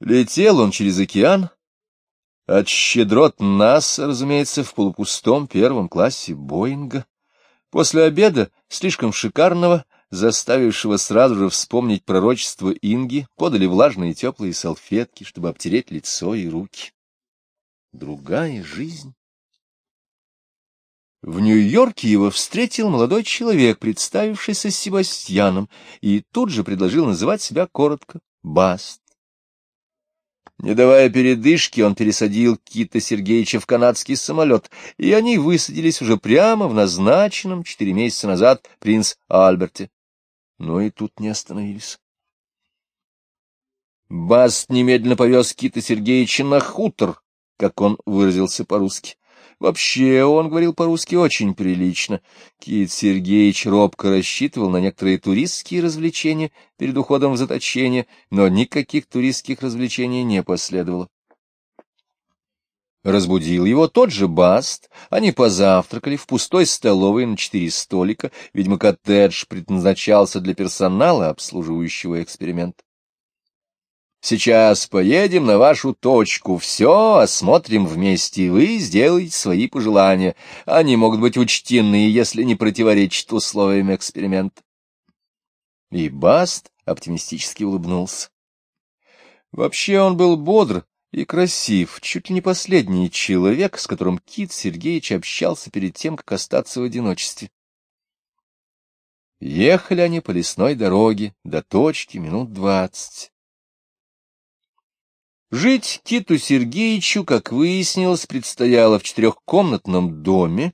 Летел он через океан, от щедрот нас, разумеется, в полупустом первом классе Боинга. После обеда, слишком шикарного, заставившего сразу же вспомнить пророчество Инги, подали влажные теплые салфетки, чтобы обтереть лицо и руки. Другая жизнь. В Нью-Йорке его встретил молодой человек, представившийся Себастьяном, и тут же предложил называть себя коротко Баст. Не давая передышки, он пересадил Кита Сергеевича в канадский самолет, и они высадились уже прямо в назначенном четыре месяца назад принц Альберте. Но и тут не остановились. Баст немедленно повез Кита Сергеевича на хутор, как он выразился по-русски. Вообще он говорил по-русски очень прилично. Кит Сергеевич робко рассчитывал на некоторые туристские развлечения перед уходом в заточение, но никаких туристских развлечений не последовало. Разбудил его тот же Баст. Они позавтракали в пустой столовой на четыре столика. Видимо, коттедж предназначался для персонала, обслуживающего эксперимент. Сейчас поедем на вашу точку, все осмотрим вместе, вы сделаете свои пожелания. Они могут быть учтены, если не противоречат условиям эксперимента. И Баст оптимистически улыбнулся. Вообще он был бодр и красив, чуть ли не последний человек, с которым Кит Сергеевич общался перед тем, как остаться в одиночестве. Ехали они по лесной дороге до точки минут двадцать. Жить Киту Сергеевичу, как выяснилось, предстояло в четырехкомнатном доме,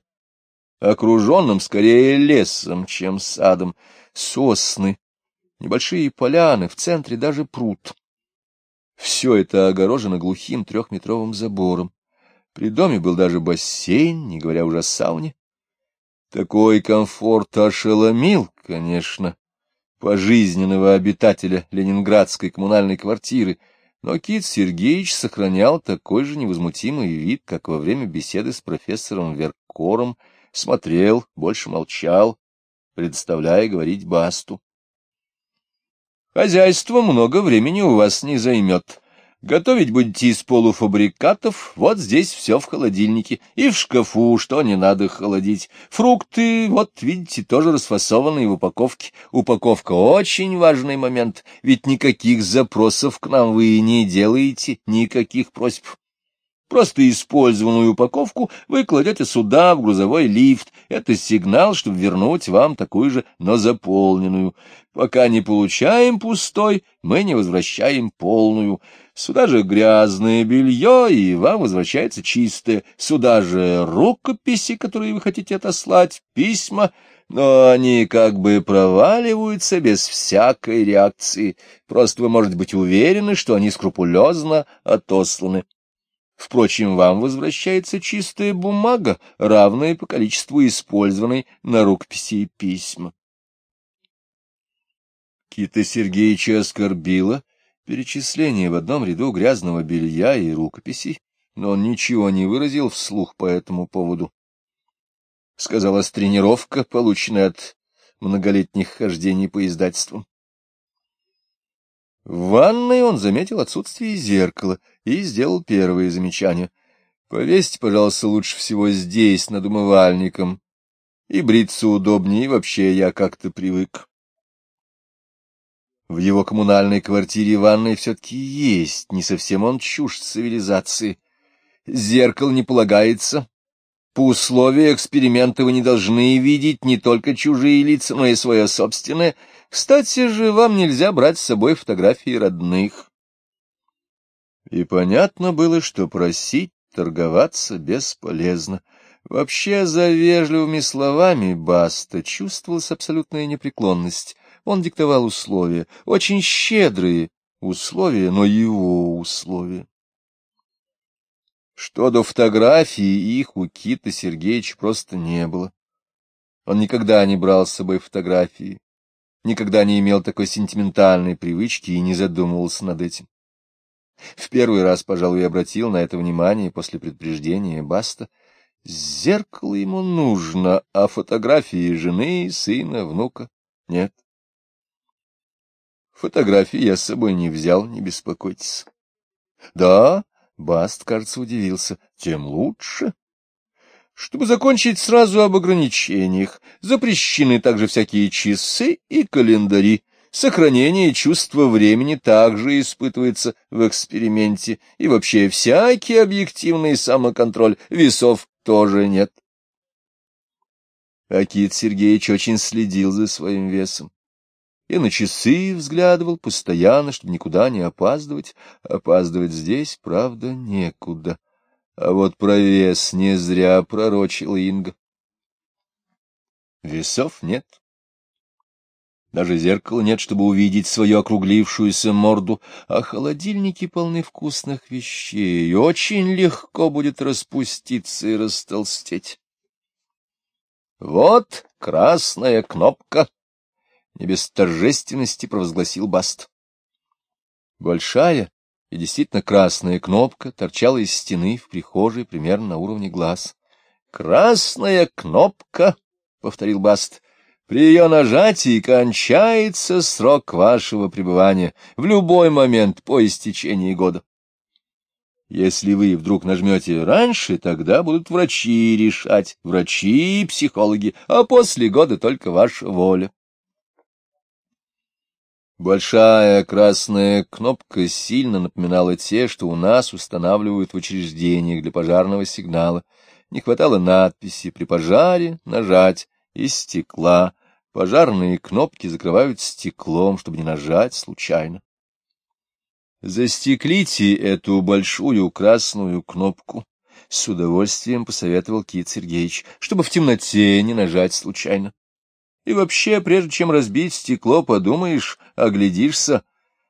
окруженном скорее лесом, чем садом, сосны, небольшие поляны, в центре даже пруд. Все это огорожено глухим трехметровым забором. При доме был даже бассейн, не говоря уже о сауне. Такой комфорт ошеломил, конечно, пожизненного обитателя ленинградской коммунальной квартиры — но Кит Сергеевич сохранял такой же невозмутимый вид, как во время беседы с профессором Веркором, смотрел, больше молчал, предоставляя говорить Басту. «Хозяйство много времени у вас не займет», Готовить будете из полуфабрикатов, вот здесь все в холодильнике, и в шкафу, что не надо холодить. Фрукты, вот видите, тоже расфасованные в упаковке. Упаковка очень важный момент, ведь никаких запросов к нам вы не делаете, никаких просьб. Просто использованную упаковку вы кладете сюда, в грузовой лифт. Это сигнал, чтобы вернуть вам такую же, но заполненную. Пока не получаем пустой, мы не возвращаем полную. Сюда же грязное белье, и вам возвращается чистое. Сюда же рукописи, которые вы хотите отослать, письма, но они как бы проваливаются без всякой реакции. Просто вы можете быть уверены, что они скрупулезно отосланы. Впрочем, вам возвращается чистая бумага, равная по количеству использованной на рукописи письма. Кита Сергеевича оскорбила перечисление в одном ряду грязного белья и рукописей, но он ничего не выразил вслух по этому поводу. Сказалась тренировка, полученная от многолетних хождений по издательствам. В ванной он заметил отсутствие зеркала и сделал первые замечания. Повесьте, пожалуйста, лучше всего здесь, над умывальником. И бриться удобнее, и вообще я как-то привык. В его коммунальной квартире ванной все-таки есть, не совсем он чушь цивилизации. Зеркало не полагается, по условию эксперимента вы не должны видеть не только чужие лица, но и свое собственное. Кстати же, вам нельзя брать с собой фотографии родных. И понятно было, что просить торговаться бесполезно. Вообще, за вежливыми словами Баста чувствовалась абсолютная непреклонность. Он диктовал условия, очень щедрые условия, но его условия. Что до фотографий, их у Кита Сергеевича просто не было. Он никогда не брал с собой фотографии, никогда не имел такой сентиментальной привычки и не задумывался над этим. В первый раз, пожалуй, обратил на это внимание после предупреждения Баста. Зеркало ему нужно, а фотографии жены, сына, внука нет. Фотографии я с собой не взял, не беспокойтесь. Да, Баст, кажется, удивился. Тем лучше. Чтобы закончить сразу об ограничениях, запрещены также всякие часы и календари. Сохранение чувства времени также испытывается в эксперименте, и вообще всякий объективный самоконтроль весов тоже нет. Акит Сергеевич очень следил за своим весом. И на часы взглядывал постоянно, чтобы никуда не опаздывать. Опаздывать здесь, правда, некуда. А вот про вес не зря пророчила Инга. Весов нет. Даже зеркала нет, чтобы увидеть свою округлившуюся морду, а холодильники полны вкусных вещей, и очень легко будет распуститься и растолстеть. Вот красная кнопка, — не без торжественности провозгласил Баст. Большая и действительно красная кнопка торчала из стены в прихожей примерно на уровне глаз. — Красная кнопка, — повторил Баст, — при ее нажатии кончается срок вашего пребывания в любой момент по истечении года. Если вы вдруг нажмете раньше, тогда будут врачи решать, врачи и психологи, а после года только ваша воля. Большая красная кнопка сильно напоминала те, что у нас устанавливают в учреждениях для пожарного сигнала. Не хватало надписи «При пожаре нажать» из стекла. Пожарные кнопки закрывают стеклом, чтобы не нажать случайно. Застеклите эту большую красную кнопку, — с удовольствием посоветовал Кит Сергеевич, — чтобы в темноте не нажать случайно. И вообще, прежде чем разбить стекло, подумаешь, оглядишься,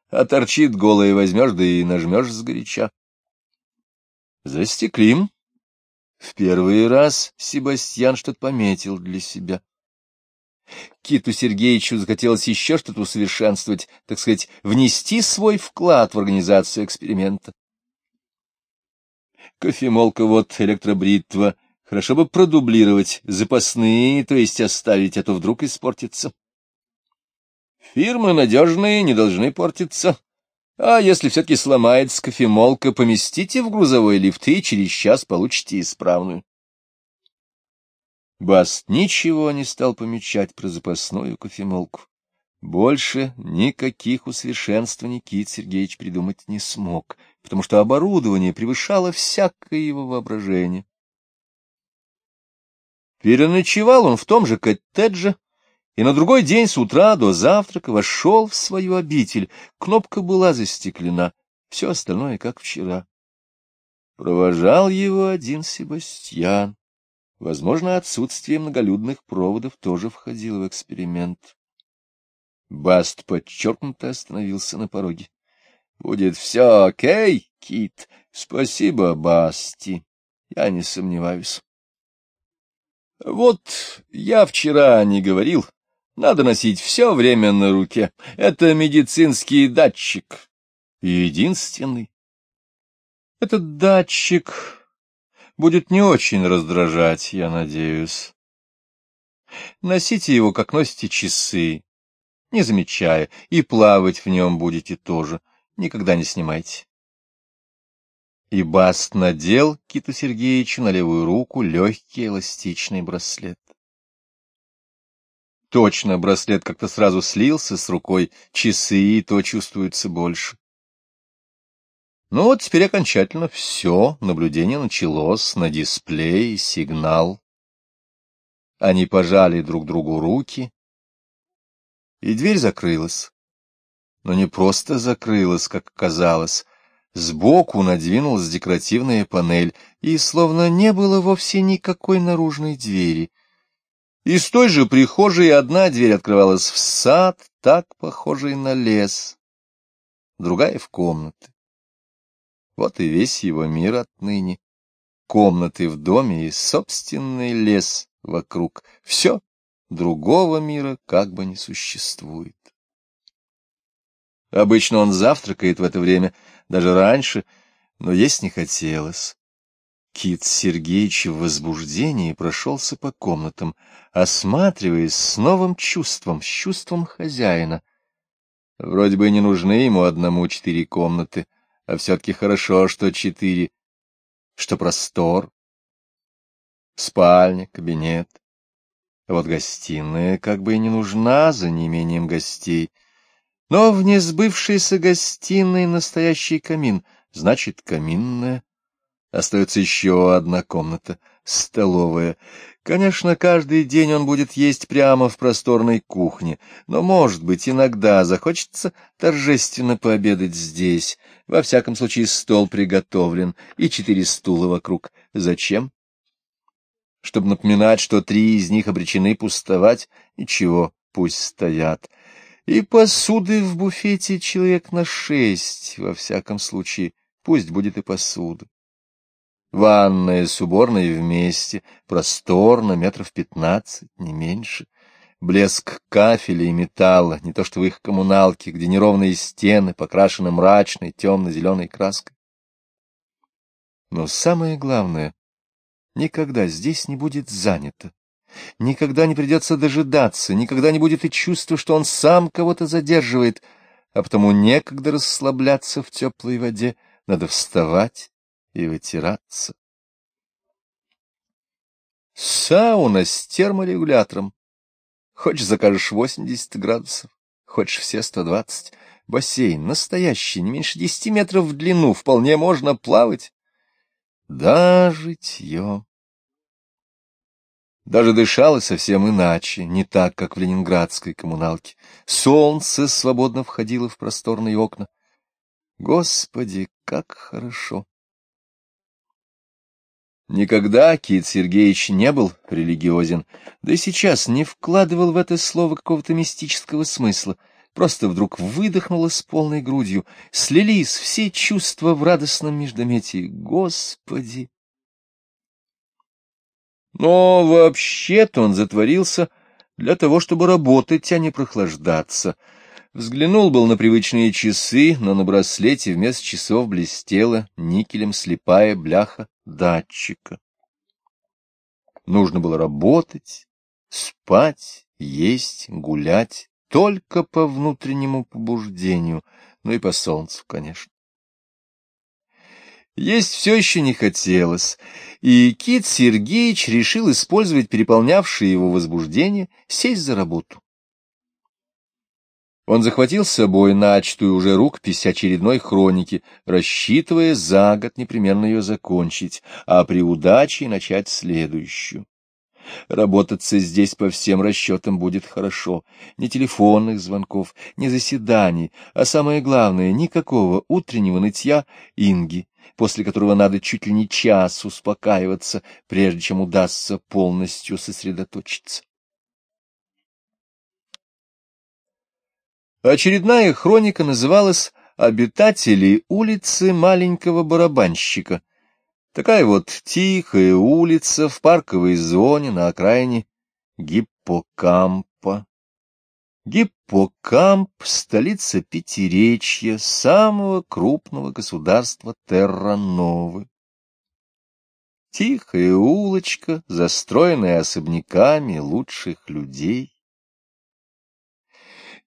а торчит голое возьмешь, да и нажмешь сгоряча. Застеклим. В первый раз Себастьян что-то пометил для себя. Киту Сергеевичу захотелось еще что-то усовершенствовать, так сказать, внести свой вклад в организацию эксперимента. Кофемолка вот, электробритва. Хорошо бы продублировать запасные, то есть оставить, а то вдруг испортится. Фирмы надежные, не должны портиться. А если все-таки сломается кофемолка, поместите в грузовой лифт и через час получите исправную. Баст ничего не стал помечать про запасную кофемолку. Больше никаких усовершенствований Кит Сергеевич придумать не смог, потому что оборудование превышало всякое его воображение. Переночевал он в том же коттедже, и на другой день с утра до завтрака вошел в свою обитель. Кнопка была застеклена, все остальное как вчера. Провожал его один Себастьян. Возможно, отсутствие многолюдных проводов тоже входило в эксперимент. Баст подчеркнуто остановился на пороге. — Будет все окей, Кит. Спасибо, Басти. Я не сомневаюсь. — Вот я вчера не говорил. Надо носить все время на руке. Это медицинский датчик. Единственный. Этот датчик будет не очень раздражать, я надеюсь. Носите его, как носите часы, не замечая, и плавать в нем будете тоже, никогда не снимайте. И Баст надел Киту Сергеевичу на левую руку легкий эластичный браслет. Точно, браслет как-то сразу слился с рукой, часы и то чувствуются больше. Ну вот теперь окончательно все, наблюдение началось, на дисплее сигнал. Они пожали друг другу руки, и дверь закрылась. Но не просто закрылась, как казалось, сбоку надвинулась декоративная панель, и словно не было вовсе никакой наружной двери. Из той же прихожей одна дверь открывалась в сад, так похожий на лес, другая — в комнаты. Вот и весь его мир отныне. Комнаты в доме и собственный лес вокруг. Все, другого мира как бы не существует. Обычно он завтракает в это время, даже раньше, но есть не хотелось. Кит Сергеевич в возбуждении прошелся по комнатам, осматриваясь с новым чувством, с чувством хозяина. Вроде бы не нужны ему одному четыре комнаты, а все-таки хорошо, что четыре, что простор, спальня, кабинет. Вот гостиная как бы и не нужна за неимением гостей. Но в несбывшейся гостиной настоящий камин, значит, каминная. Остается еще одна комната, столовая. Конечно, каждый день он будет есть прямо в просторной кухне, но, может быть, иногда захочется торжественно пообедать здесь. Во всяком случае, стол приготовлен и четыре стула вокруг. Зачем? Чтобы напоминать, что три из них обречены пустовать? Ничего, пусть стоят. И посуды в буфете человек на шесть, во всяком случае, пусть будет и посуда. Ванная с уборной вместе, просторно, метров пятнадцать, не меньше. Блеск кафеля и металла, не то что в их коммуналке, где неровные стены покрашены мрачной темно-зеленой краской. Но самое главное, никогда здесь не будет занято. Никогда не придется дожидаться, никогда не будет и чувства, что он сам кого-то задерживает, а потому некогда расслабляться в теплой воде, надо вставать и вытираться. Сауна с терморегулятором. Хочешь, закажешь 80 градусов, хочешь все 120. Бассейн настоящий, не меньше 10 метров в длину, вполне можно плавать. Да, житье. Даже дышало совсем иначе, не так, как в ленинградской коммуналке. Солнце свободно входило в просторные окна. Господи, как хорошо! Никогда Кит Сергеевич не был религиозен, да и сейчас не вкладывал в это слово какого-то мистического смысла, просто вдруг выдохнуло с полной грудью, слились все чувства в радостном междометии. Господи! Но вообще-то он затворился для того, чтобы работать, а не прохлаждаться — Взглянул был на привычные часы, но на браслете вместо часов блестела никелем слепая бляха датчика. Нужно было работать, спать, есть, гулять, только по внутреннему побуждению, ну и по солнцу, конечно. Есть все еще не хотелось, и Кит Сергеевич решил использовать переполнявшее его возбуждение, сесть за работу. Он захватил с собой начатую уже рукопись очередной хроники, рассчитывая за год непременно ее закончить, а при удаче начать следующую. Работаться здесь по всем расчетам будет хорошо. Ни телефонных звонков, ни заседаний, а самое главное, никакого утреннего нытья Инги, после которого надо чуть ли не час успокаиваться, прежде чем удастся полностью сосредоточиться. Очередная хроника называлась «Обитатели улицы маленького барабанщика». Такая вот тихая улица в парковой зоне на окраине Гиппокампа. Гиппокамп — столица Пятиречья, самого крупного государства Террановы. Тихая улочка, застроенная особняками лучших людей.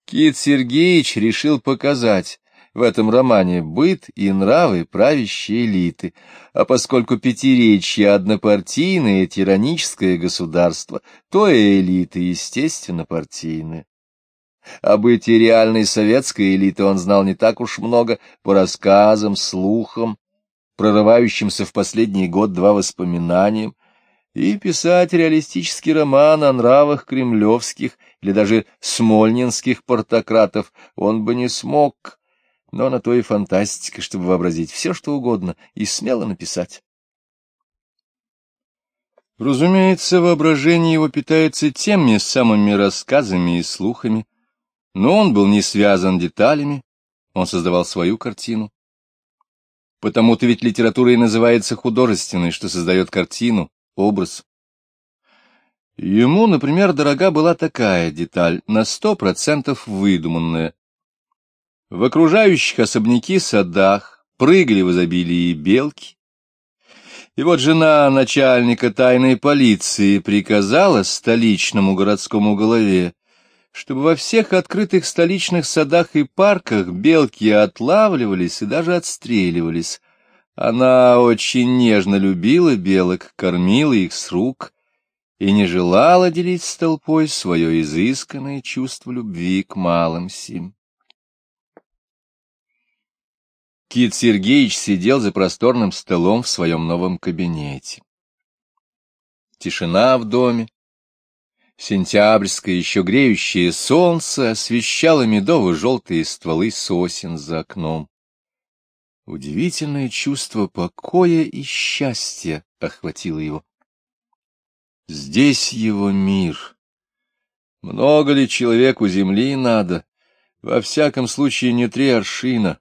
Кит Сергеевич решил показать в этом романе быт и нравы правящей элиты, а поскольку Пятиречье — однопартийное тираническое государство, то и элиты, естественно, партийные. О быте реальной советской элиты он знал не так уж много по рассказам, слухам, прорывающимся в последний год-два воспоминаниям, и писать реалистический роман о нравах кремлевских или даже смольнинских портократов он бы не смог, но на то и фантастика, чтобы вообразить все, что угодно, и смело написать. Разумеется, воображение его питается теми самыми рассказами и слухами, но он был не связан деталями, он создавал свою картину. Потому-то ведь литература и называется художественной, что создает картину, образ. Ему, например, дорога была такая деталь, на сто процентов выдуманная. В окружающих особняки садах прыгали в изобилии белки. И вот жена начальника тайной полиции приказала столичному городскому голове чтобы во всех открытых столичных садах и парках белки отлавливались и даже отстреливались. Она очень нежно любила белок, кормила их с рук и не желала делить с толпой свое изысканное чувство любви к малым сим. Кит Сергеевич сидел за просторным столом в своем новом кабинете. Тишина в доме. Сентябрьское, еще греющее солнце освещало медово-желтые стволы сосен за окном. Удивительное чувство покоя и счастья охватило его. Здесь его мир. Много ли человеку земли надо? Во всяком случае, не три аршина.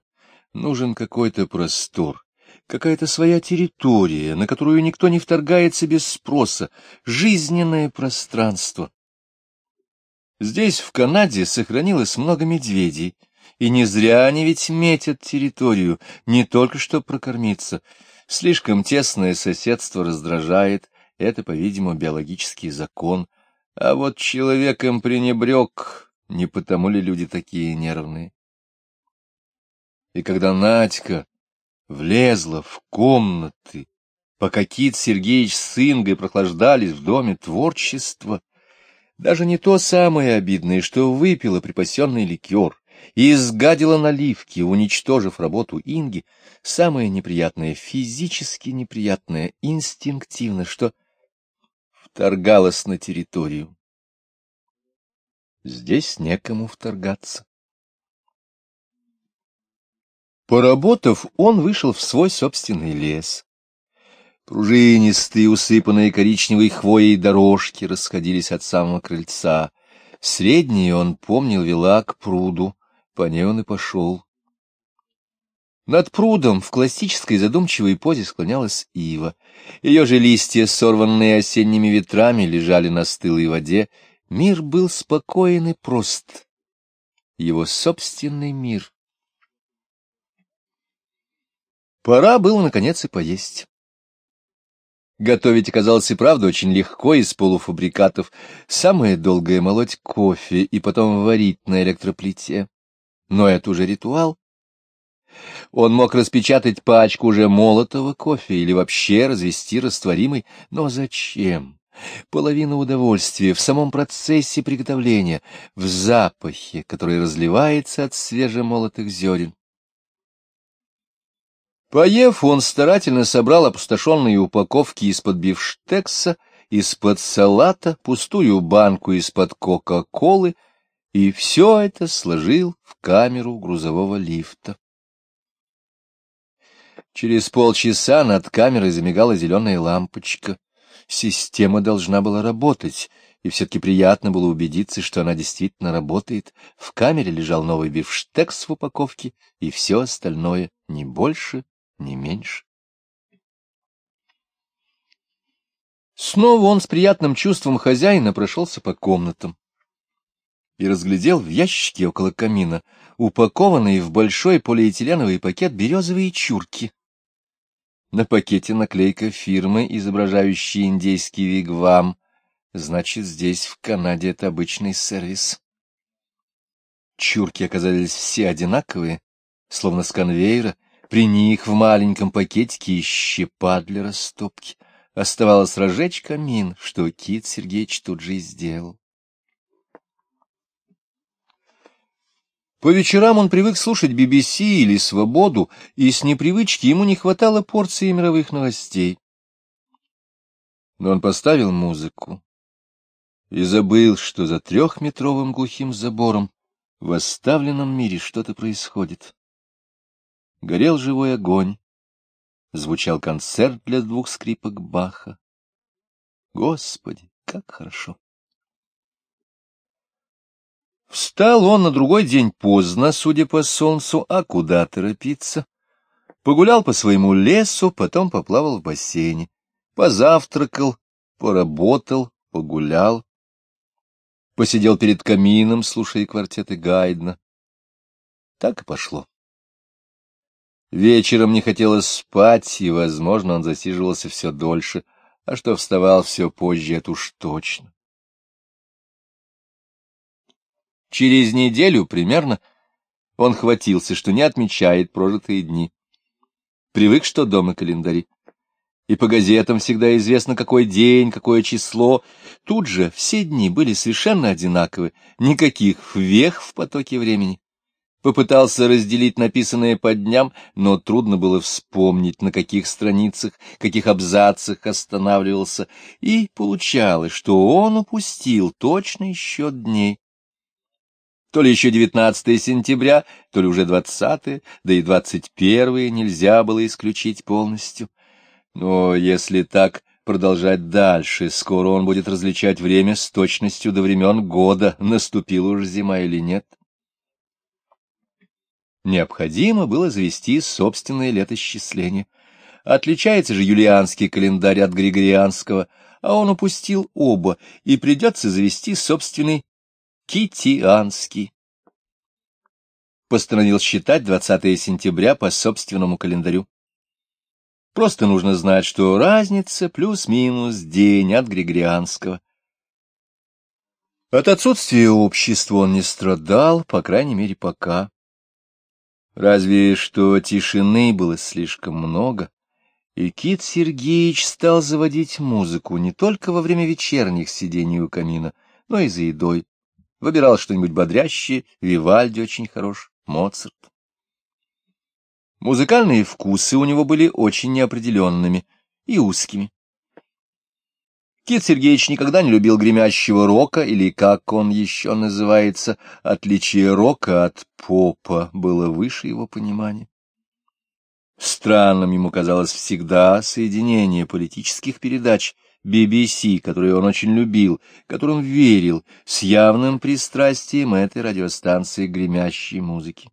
Нужен какой-то простор, какая-то своя территория, на которую никто не вторгается без спроса, жизненное пространство. Здесь, в Канаде, сохранилось много медведей, и не зря они ведь метят территорию, не только что прокормиться. Слишком тесное соседство раздражает, это, по-видимому, биологический закон. А вот человеком пренебрег, не потому ли люди такие нервные? И когда Надька влезла в комнаты, пока Кит Сергеевич с Ингой прохлаждались в доме творчества, даже не то самое обидное, что выпила припасенный ликер и изгадила наливки, уничтожив работу Инги, самое неприятное, физически неприятное, инстинктивно, что вторгалась на территорию. Здесь некому вторгаться. Поработав, он вышел в свой собственный лес. Пружинистые, усыпанные коричневой хвоей дорожки расходились от самого крыльца. Средние он помнил вела к пруду, по ней он и пошел. Над прудом в классической задумчивой позе склонялась ива. Ее же листья, сорванные осенними ветрами, лежали на стылой воде. Мир был спокоен и прост. Его собственный мир. Пора было, наконец, и поесть. Готовить оказалось и правда очень легко из полуфабрикатов. Самое долгое — молоть кофе и потом варить на электроплите. Но это уже ритуал. Он мог распечатать пачку уже молотого кофе или вообще развести растворимый, но зачем? Половина удовольствия в самом процессе приготовления, в запахе, который разливается от свежемолотых зерен. Поев, он старательно собрал опустошенные упаковки из-под бифштекса, из-под салата, пустую банку из-под кока-колы, и все это сложил в камеру грузового лифта. Через полчаса над камерой замигала зеленая лампочка. Система должна была работать, и все-таки приятно было убедиться, что она действительно работает. В камере лежал новый бифштекс в упаковке, и все остальное не больше, не меньше. Снова он с приятным чувством хозяина прошелся по комнатам и разглядел в ящике около камина упакованные в большой полиэтиленовый пакет березовые чурки. На пакете наклейка фирмы, изображающей индейский вигвам. Значит, здесь, в Канаде, это обычный сервис. Чурки оказались все одинаковые, словно с конвейера, при них в маленьком пакетике щепа для растопки. Оставалось разжечь камин, что Кит Сергеевич тут же и сделал. По вечерам он привык слушать BBC или «Свободу», и с непривычки ему не хватало порции мировых новостей. Но он поставил музыку и забыл, что за трехметровым глухим забором в оставленном мире что-то происходит горел живой огонь, звучал концерт для двух скрипок Баха. Господи, как хорошо! Встал он на другой день поздно, судя по солнцу, а куда торопиться? Погулял по своему лесу, потом поплавал в бассейне, позавтракал, поработал, погулял, посидел перед камином, слушая квартеты Гайдна. Так и пошло. Вечером не хотелось спать, и, возможно, он засиживался все дольше, а что вставал все позже, это уж точно. Через неделю примерно он хватился, что не отмечает прожитые дни. Привык, что дома календари. И по газетам всегда известно, какой день, какое число. Тут же все дни были совершенно одинаковы, никаких вех в потоке времени. Попытался разделить написанное по дням, но трудно было вспомнить, на каких страницах, каких абзацах останавливался, и получалось, что он упустил точный счет дней. То ли еще 19 сентября, то ли уже 20, да и 21 нельзя было исключить полностью. Но если так продолжать дальше, скоро он будет различать время с точностью до времен года, наступила уж зима или нет. Необходимо было завести собственное летосчисление. Отличается же юлианский календарь от григорианского, а он упустил оба, и придется завести собственный Китианский. Постановил считать 20 сентября по собственному календарю. Просто нужно знать, что разница плюс-минус день от Григорианского. От отсутствия общества он не страдал, по крайней мере, пока. Разве что тишины было слишком много, и Кит Сергеевич стал заводить музыку не только во время вечерних сидений у камина, но и за едой. Выбирал что-нибудь бодрящее, Вивальди очень хорош, Моцарт. Музыкальные вкусы у него были очень неопределенными и узкими. Кит Сергеевич никогда не любил гремящего рока, или, как он еще называется, отличие рока от попа было выше его понимания. Странным ему казалось всегда соединение политических передач BBC, которые он очень любил, которым верил, с явным пристрастием этой радиостанции гремящей музыки.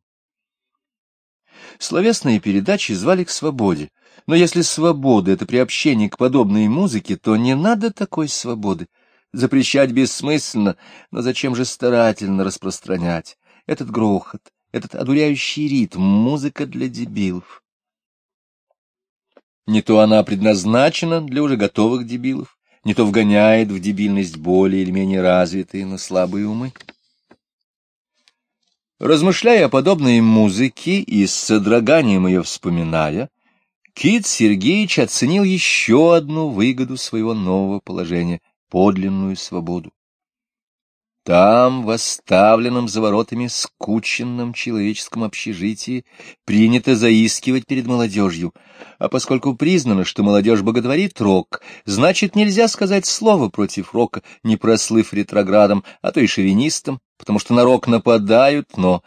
Словесные передачи звали к свободе, но если свобода — это приобщение к подобной музыке, то не надо такой свободы. Запрещать бессмысленно, но зачем же старательно распространять этот грохот, этот одуряющий ритм, музыка для дебилов? Не то она предназначена для уже готовых дебилов, не то вгоняет в дебильность более или менее развитые, но слабые умы. Размышляя о подобной музыке и с содроганием ее вспоминая, Кит Сергеевич оценил еще одну выгоду своего нового положения — подлинную свободу. Там, в оставленном за воротами скученном человеческом общежитии, принято заискивать перед молодежью, а поскольку признано, что молодежь боготворит рок, значит, нельзя сказать слово против рока, не прослыв ретроградом, а то и шовинистом, потому что на рок нападают, но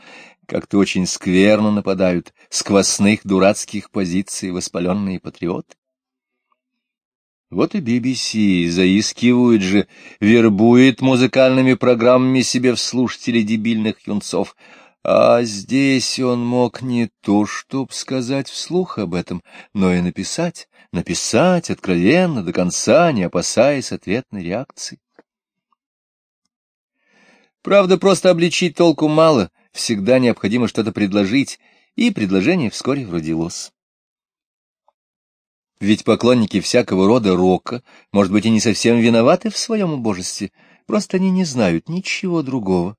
как-то очень скверно нападают, с квасных дурацких позиций воспаленные патриоты. Вот и BBC заискивают же, вербует музыкальными программами себе в слушателей дебильных юнцов. А здесь он мог не то, чтоб сказать вслух об этом, но и написать, написать откровенно, до конца, не опасаясь ответной реакции. Правда, просто обличить толку мало, всегда необходимо что-то предложить, и предложение вскоре родилось. Ведь поклонники всякого рода рока, может быть, и не совсем виноваты в своем убожестве, просто они не знают ничего другого.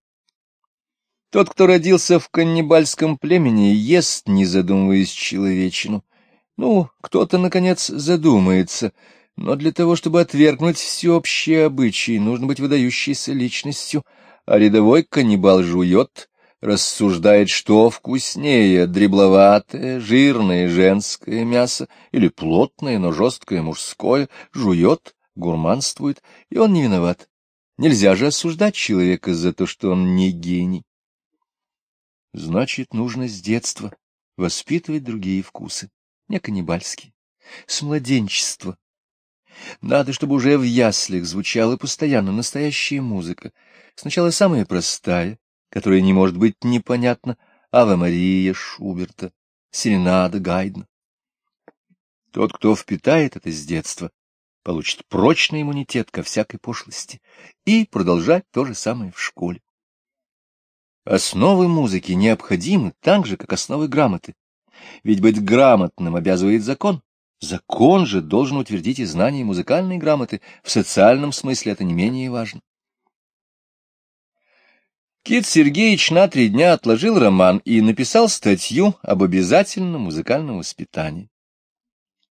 Тот, кто родился в каннибальском племени, ест, не задумываясь человечину. Ну, кто-то, наконец, задумается, но для того, чтобы отвергнуть всеобщие обычаи, нужно быть выдающейся личностью, а рядовой каннибал жует, рассуждает, что вкуснее, дребловатое, жирное женское мясо или плотное, но жесткое мужское, жует, гурманствует, и он не виноват. Нельзя же осуждать человека за то, что он не гений. Значит, нужно с детства воспитывать другие вкусы, не каннибальские, с младенчества. Надо, чтобы уже в яслях звучала постоянно настоящая музыка, сначала самая простая, которая не может быть непонятна, Ава Мария Шуберта, Серенада Гайдна. Тот, кто впитает это с детства, получит прочный иммунитет ко всякой пошлости и продолжать то же самое в школе. Основы музыки необходимы так же, как основы грамоты. Ведь быть грамотным обязывает закон. Закон же должен утвердить и знание музыкальной грамоты. В социальном смысле это не менее важно. Кит Сергеевич на три дня отложил роман и написал статью об обязательном музыкальном воспитании.